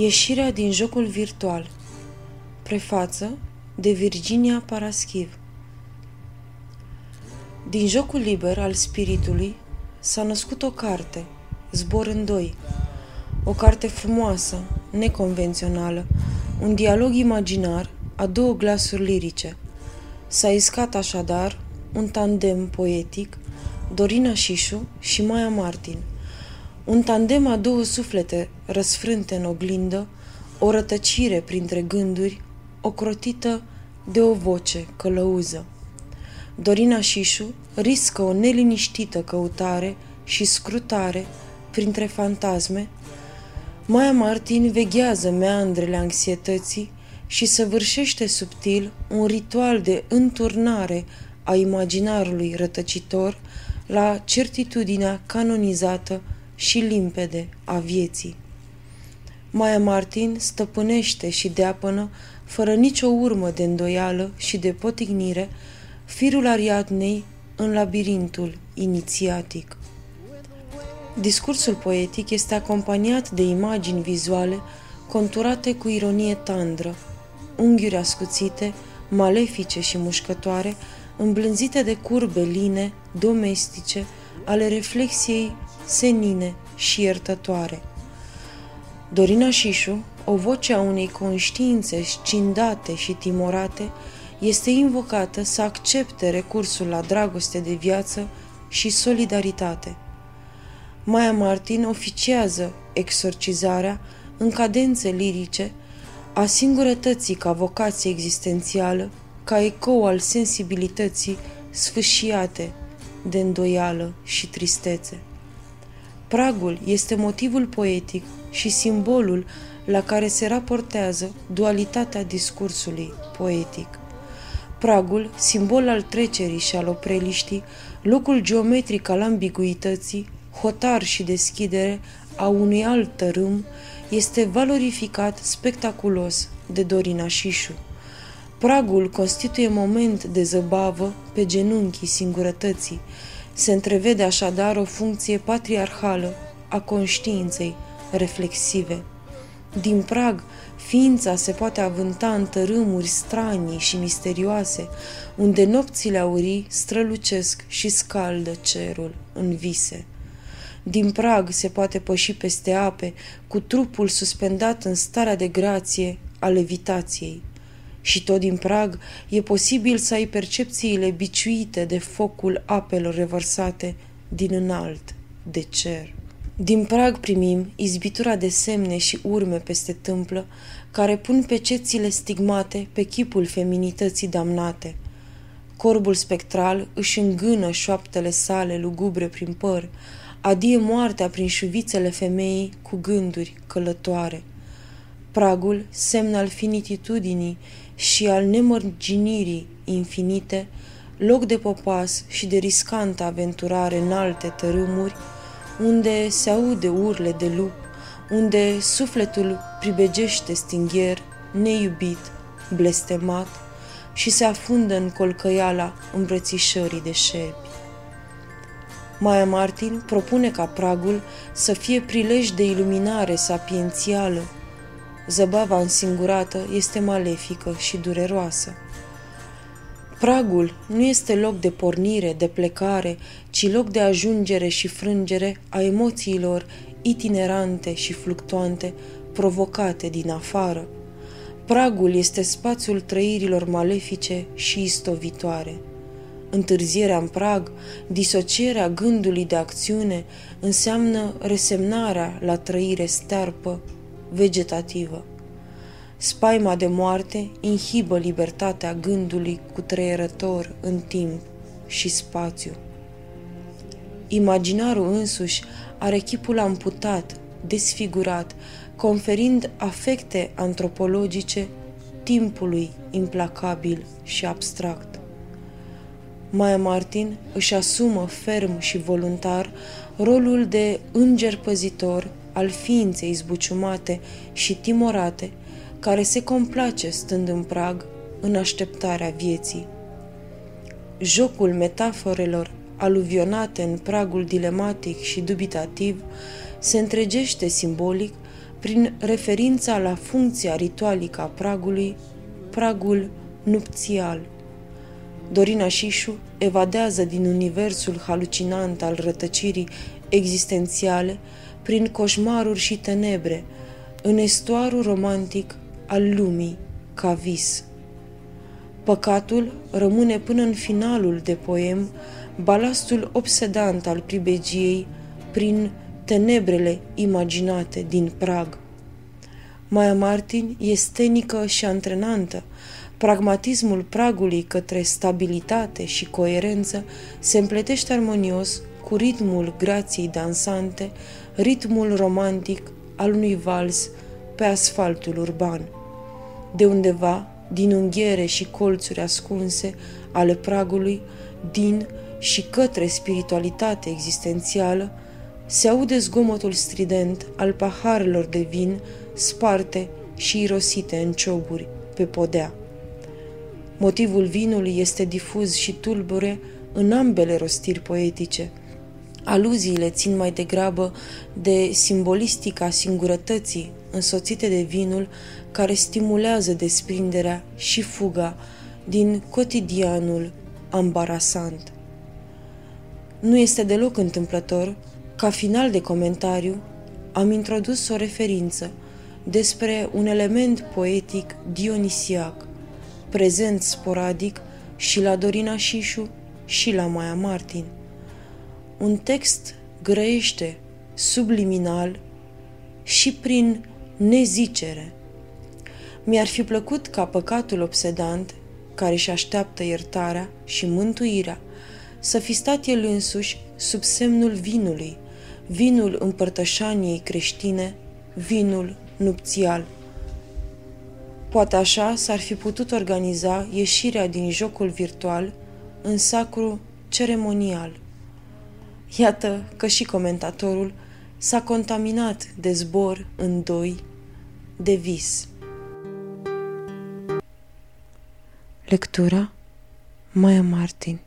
Ieșirea din jocul virtual Prefață de Virginia Paraschiv Din jocul liber al spiritului s-a născut o carte, Zbor în doi. O carte frumoasă, neconvențională, un dialog imaginar a două glasuri lirice. S-a iscat așadar un tandem poetic, Dorina Șișu și Maia Martin – un tandem a două suflete răsfrânte în oglindă, o rătăcire printre gânduri, ocrotită de o voce călăuză. Dorina Șișu riscă o neliniștită căutare și scrutare printre fantasme. Maia Martin veghează meandrele anxietății și săvârșește subtil un ritual de înturnare a imaginarului rătăcitor la certitudinea canonizată și limpede a vieții. Maia Martin stăpânește și deapănă, fără nicio urmă de îndoială și de potignire, firul Ariadnei în labirintul inițiatic. Discursul poetic este acompaniat de imagini vizuale conturate cu ironie tandră, unghiuri ascuțite, malefice și mușcătoare, îmblânzite de curbe line, domestice, ale reflexiei senine și iertătoare. Dorina Șișu, o voce a unei conștiințe scindate și timorate, este invocată să accepte recursul la dragoste de viață și solidaritate. Maia Martin oficiază exorcizarea în cadențe lirice a singurătății ca vocație existențială, ca ecou al sensibilității sfâșiate de îndoială și tristețe. Pragul este motivul poetic și simbolul la care se raportează dualitatea discursului poetic. Pragul, simbol al trecerii și al opreliștii, locul geometric al ambiguității, hotar și deschidere a unui alt tărâm, este valorificat spectaculos de Dorina Șișu. Pragul constituie moment de zăbavă pe genunchii singurătății, se întrevede așadar o funcție patriarhală a conștiinței reflexive. Din prag, ființa se poate avânta în tărâmuri stranii și misterioase, unde nopțile aurii strălucesc și scaldă cerul în vise. Din prag se poate păși peste ape, cu trupul suspendat în starea de grație a levitației. Și tot din prag e posibil să ai percepțiile biciuite de focul apelor revărsate din înalt, de cer. Din prag primim izbitura de semne și urme peste tâmplă, care pun pecețile stigmate pe chipul feminității damnate. Corbul spectral își îngână șoaptele sale lugubre prin păr, adie moartea prin șuvițele femeii cu gânduri călătoare. Pragul, semn al finititudinii, și al nemărginirii infinite, loc de popas și de riscantă aventurare în alte tărâmuri, unde se aude urle de lup, unde sufletul pribegește stingher, neiubit, blestemat și se afundă în colcăiala îmbrățișării de șerpi. Maia Martin propune ca pragul să fie prilej de iluminare sapiențială Zăbava însingurată este malefică și dureroasă. Pragul nu este loc de pornire, de plecare, ci loc de ajungere și frângere a emoțiilor itinerante și fluctuante provocate din afară. Pragul este spațiul trăirilor malefice și istovitoare. Întârzierea în prag, disocierea gândului de acțiune, înseamnă resemnarea la trăire stearpă vegetativă. Spaima de moarte inhibă libertatea gândului cu treierător în timp și spațiu. Imaginarul însuși are chipul amputat, desfigurat, conferind afecte antropologice timpului implacabil și abstract. Maia Martin își asumă ferm și voluntar rolul de înger păzitor al ființei zbuciumate și timorate, care se complace stând în prag în așteptarea vieții. Jocul metaforelor aluvionate în pragul dilematic și dubitativ se întregește simbolic prin referința la funcția ritualică a pragului, pragul nupțial. Dorina Șișu evadează din universul halucinant al rătăcirii existențiale prin coșmaruri și tenebre, în estuarul romantic al lumii ca vis. Păcatul rămâne până în finalul de poem balastul obsedant al pribegiei prin tenebrele imaginate din prag. Maia Martin e stenică și antrenantă. Pragmatismul pragului către stabilitate și coerență se împletește armonios cu ritmul grației dansante, ritmul romantic al unui vals pe asfaltul urban. De undeva, din unghiere și colțuri ascunse ale pragului, din și către spiritualitate existențială, se aude zgomotul strident al paharelor de vin sparte și irosite în cioburi pe podea. Motivul vinului este difuz și tulbure în ambele rostiri poetice. Aluziile țin mai degrabă de simbolistica singurătății însoțite de vinul care stimulează desprinderea și fuga din cotidianul ambarasant. Nu este deloc întâmplător ca final de comentariu am introdus o referință despre un element poetic dionisiac, prezent sporadic și la Dorina Șișu și la Maia Martin. Un text grăiește subliminal și prin nezicere. Mi-ar fi plăcut ca păcatul obsedant, care își așteaptă iertarea și mântuirea, să fi stat el însuși sub semnul vinului, vinul împărtășaniei creștine, vinul nupțial. Poate așa s-ar fi putut organiza ieșirea din jocul virtual în sacru ceremonial. Iată că și comentatorul s-a contaminat de zbor în doi de vis. Lectura Maya Martin